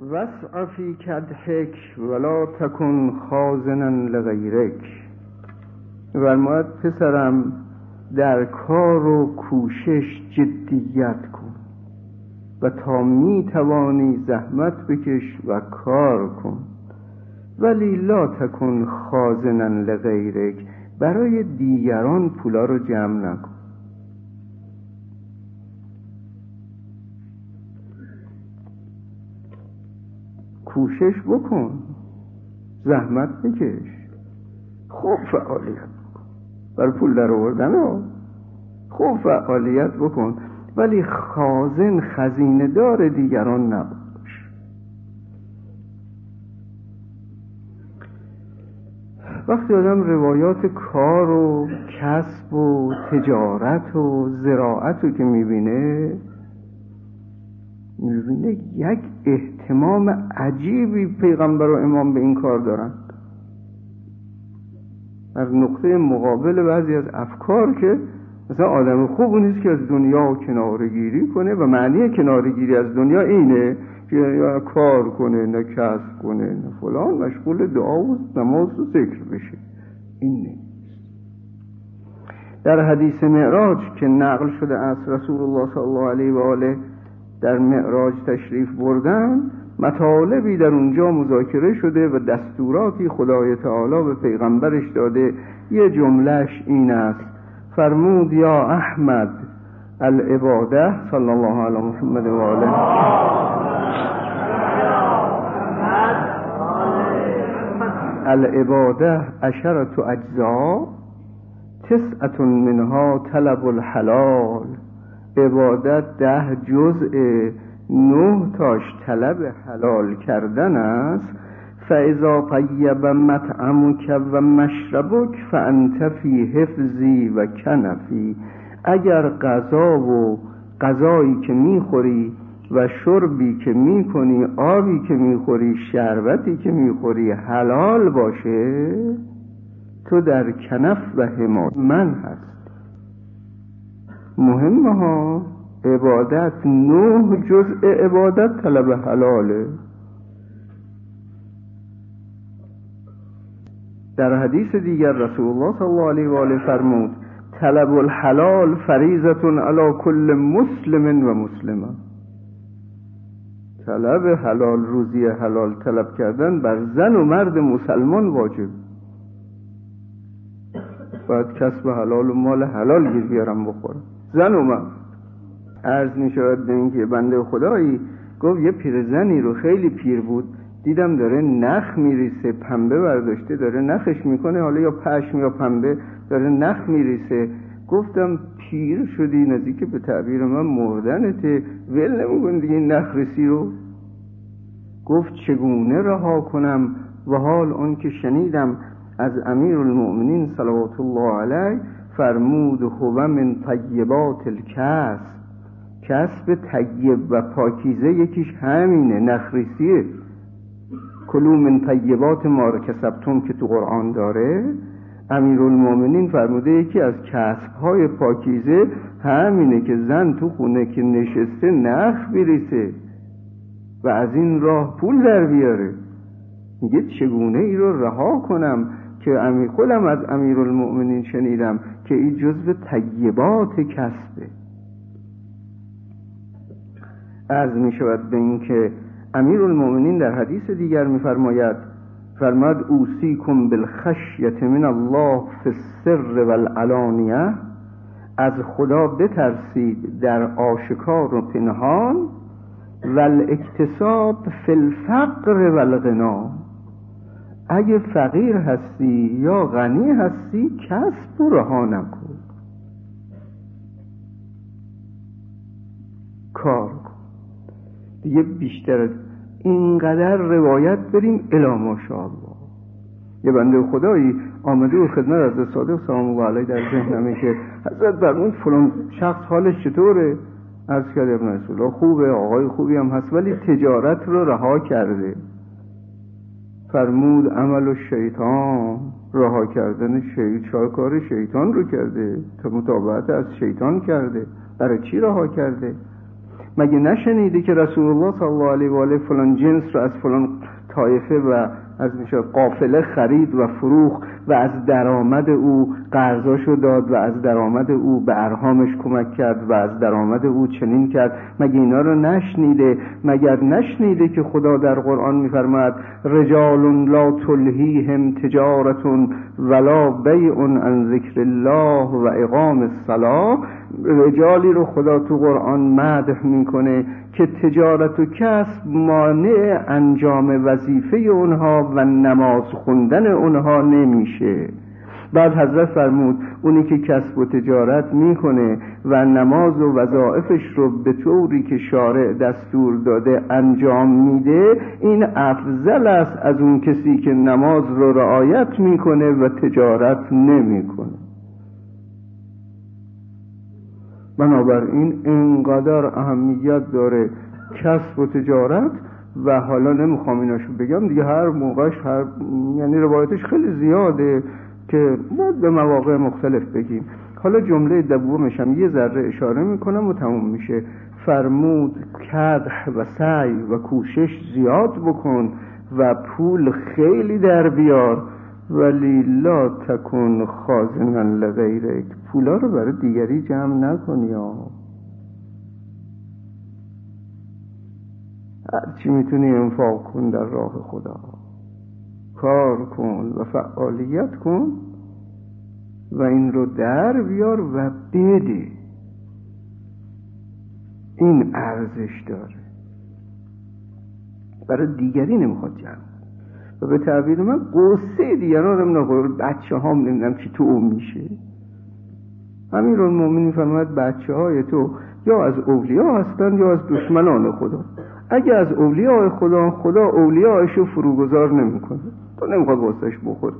وسع فی کدحک ولا تکن خازنا لغیرک. فرماید پسرم در کار و کوشش جدیت کن و تا می توانی زحمت بکش و کار کن. ولی لا تکن خازنا لغیرک. برای دیگران پولا رو جمع نکن. کوشش بکن. زحمت بکش. خوب فعالیت بکن. برای پول در آوردن خوب فعالیت بکن. ولی خازن خزینه دار دیگران نباش. وقتی آدم روایات کار و کسب و تجارت و زراعت رو که می‌بینه یک احتمام عجیبی پیغمبر و امام به این کار دارن. از نقطه مقابل بعضی از افکار که مثلا آدم خوب نیست که از دنیا کنارگیری کنه و معنی کنارگیری از دنیا اینه که یا کار کنه نه کسب کنه نه فلان مشغول دعا و نماز و ذکر بشه. این نیست. در حدیث معراج که نقل شده از رسول الله صلی الله علیه و آله در معراج تشریف بردن مطالبی در اونجا مذاکره شده و دستوراتی خدای تعالی به پیغمبرش داده. یه جملهش این است. فرمود یا احمد العباده صلی الله علی محمد و آله. العباده عشرت اجزا تسعت منها طلب الحلال. عبادت ده جزء نه تاش طلب حلال کردن است. فاذا طیب مطعمک و مشربک فانت فی حفظی و کنفی اگر غذا و غذایی که می‌خوری و شربی که می‌کنی آبی که می‌خوری شربتی که می‌خوری حلال باشه تو در کنف و حمایت من هست. مهمه ها عبادت نه جزء عبادت طلب حلاله در حدیث دیگر رسول الله صلی الله علیه و آله فرمود طلب الحلال فریضت علی کل مسلم و مسلمه. طلب حلال روزی حلال طلب کردن بر زن و مرد مسلمان واجب. باید کسب حلال و مال حلال گیر بیارم بخورم. زن و مرد عرض می شود به اینکه بنده خدایی گفت یه پیرزنی رو خیلی پیر بود. دیدم داره نخ میریسه پنبه برداشته داره نخش می‌کنه. حالا یا پشم یا پنبه داره نخ میریسه گفتم پیر شدی؟ نزدیک به تعبیر من مردنته. ول نمیکن دیگه نخ رسی رو؟ گفت چگونه رها کنم؟ و حال اون که شنیدم از امیر المؤمنین صلوات الله علیه فرمود هو من طیبات الکسب. کسب طیب و پاکیزه یکیش همینه نخریسیه. کلو من طیبات ما رو کسبتون که تو قرآن داره. امیر المومنین فرموده یکی از کسب های پاکیزه همینه که زن تو خونه که نشسته نخ بریسه و از این راه پول در بیاره. میگه چگونه ای رو رها کنم که امیر خودم از امیر المؤمنین شنیدم. که این جزو طیبات کسبه. عرض می شود به این که امیر المؤمنین در حدیث دیگر میفرماید فرماد اوسیکم بالخشیت من الله فی السر والعلانیه از خدا بترسید در آشکار و پنهان و الاکتساب فی الفقر والغنا. اگه فقیر هستی یا غنی هستی کسب و رها نکن. کار کن. دیگه بیشتر از اینقدر روایت بریم الا ماشاءالله. یه بنده خدایی آمده و خدمت از صادق سلام الله علیه در ذهنمه که حضرت فرمود فلان شخص حالش چطوره؟ عرض کرد ابن رسول خوبه آقای خوبی هم هست ولی تجارت رو رها کرده. فرمود عمل و شیطان رها کردن شیطان کار شیطان رو کرده تا مطابعت از شیطان کرده برای چی رها کرده؟ مگه نشنیده که رسول الله صلی الله علیه و آله فلان جنس رو از فلان طایفه و از میشه قافله خرید و فروخ و از درآمد او قرضاشو داد و از درآمد او به ارهامش کمک کرد و از درآمد او چنین کرد. مگه اینا رو نشنیده؟ مگر نشنیده که خدا در قرآن میفرماد رجال لا تلهیهم تجارت ولا بیع عن ذکر الله و اقام الصلاه رجالی رو خدا تو قرآن مدح می‌کنه که تجارت و کسب مانع انجام وظیفه اونها و نماز خوندن اونها نمیشه. بعد حضرت فرمود اونی که کسب و تجارت می‌کنه و نماز و وظائفش رو به طوری که شارع دستور داده انجام میده این افضل است از اون کسی که نماز رو رعایت می‌کنه و تجارت نمی‌کنه. بنابراین انقدر اهمیت داره کسب و تجارت و حالا نمی‌خوام ایناشو بگم دیگه هر موقعش هر یعنی روایتش خیلی زیاده که باید به مواقع مختلف بگیم. حالا جمله دومش هم یه ذره اشاره می‌کنم و تموم میشه. فرمود کدح و سعی و کوشش زیاد بکن و پول خیلی در بیار ولی لا تکن خازنا لغیرک پولا رو برای دیگری جمع نکنی یا هرچی می‌تونی انفاق کن در راه خدا. کار کن و فعالیت کن و این رو در بیار و بده. این ارزش داره. برای دیگری نمی‌خواد جمع. و به تعبیر من قصه دیگران رو نمی‌دونم بچه هم نمی‌دونم که تو اون میشه. امیر المومنین فرماید بچه های تو یا از اولیا هستن یا از دشمنان خدا. اگه از اولیاء خدا خدا اولیاءش رو فروگذار نمی‌کنه. تو نمی‌خواد واسش بخور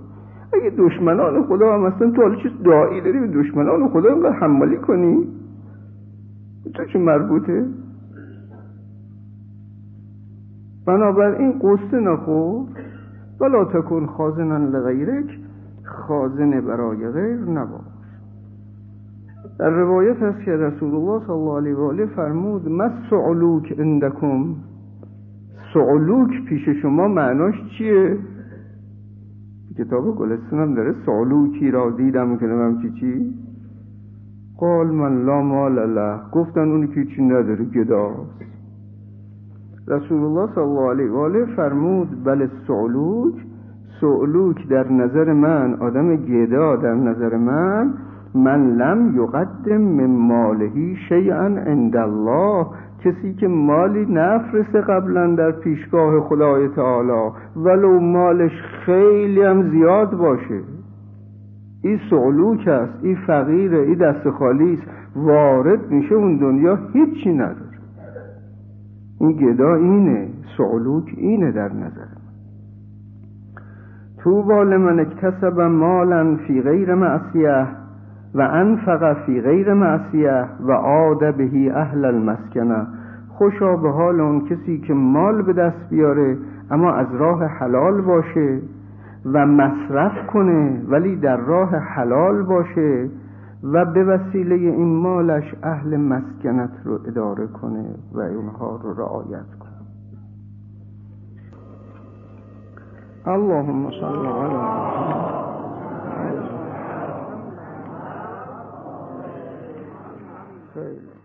اگه دشمنان خدا هم هستن تو حالا چیز دعایی داری به دشمنان خدا اینقدر حمالی کنی؟ تو چه مربوطه؟ بنابراین قصه نخور. ولا تکن خازنا لغیرک. خازن برای غیر نباش. در روایت هست که رسول الله صلی الله علیه و آله فرمود ما سعلوک اندکم سعلوک پیش شما معناش چیه؟ کتاب گلستون هم داره سعلوکی را دیدم که نمیم چی چی. قال من لا مال له. گفتن اونی که چی نداره گداست رسول الله صلی الله علیه و آله فرمود بله سعلوک. سعلوک در نظر من آدم گدا در نظر من من لم یقدم من مالهی شیئا عند الله. کسی که مالی نفرسته قبلا در پیشگاه خدای تعالی ولو مالش خیلی هم زیاد باشه. این سعلوک است این فقیره این دست خالی است. وارد میشه اون دنیا هیچی نداره. این گدا اینه سعلوک اینه در نظر تو لمن اکتسب مالا فی غیر معصیه. و انفق فی غیر معصیه و عاد بهی اهل المسکنه. خوشا به حال اون کسی که مال به دست بیاره اما از راه حلال باشه و مصرف کنه ولی در راه حلال باشه و به وسیله این مالش اهل مسکنت رو اداره کنه و اونها رو رعایت کنه. اللهم صل علی محمد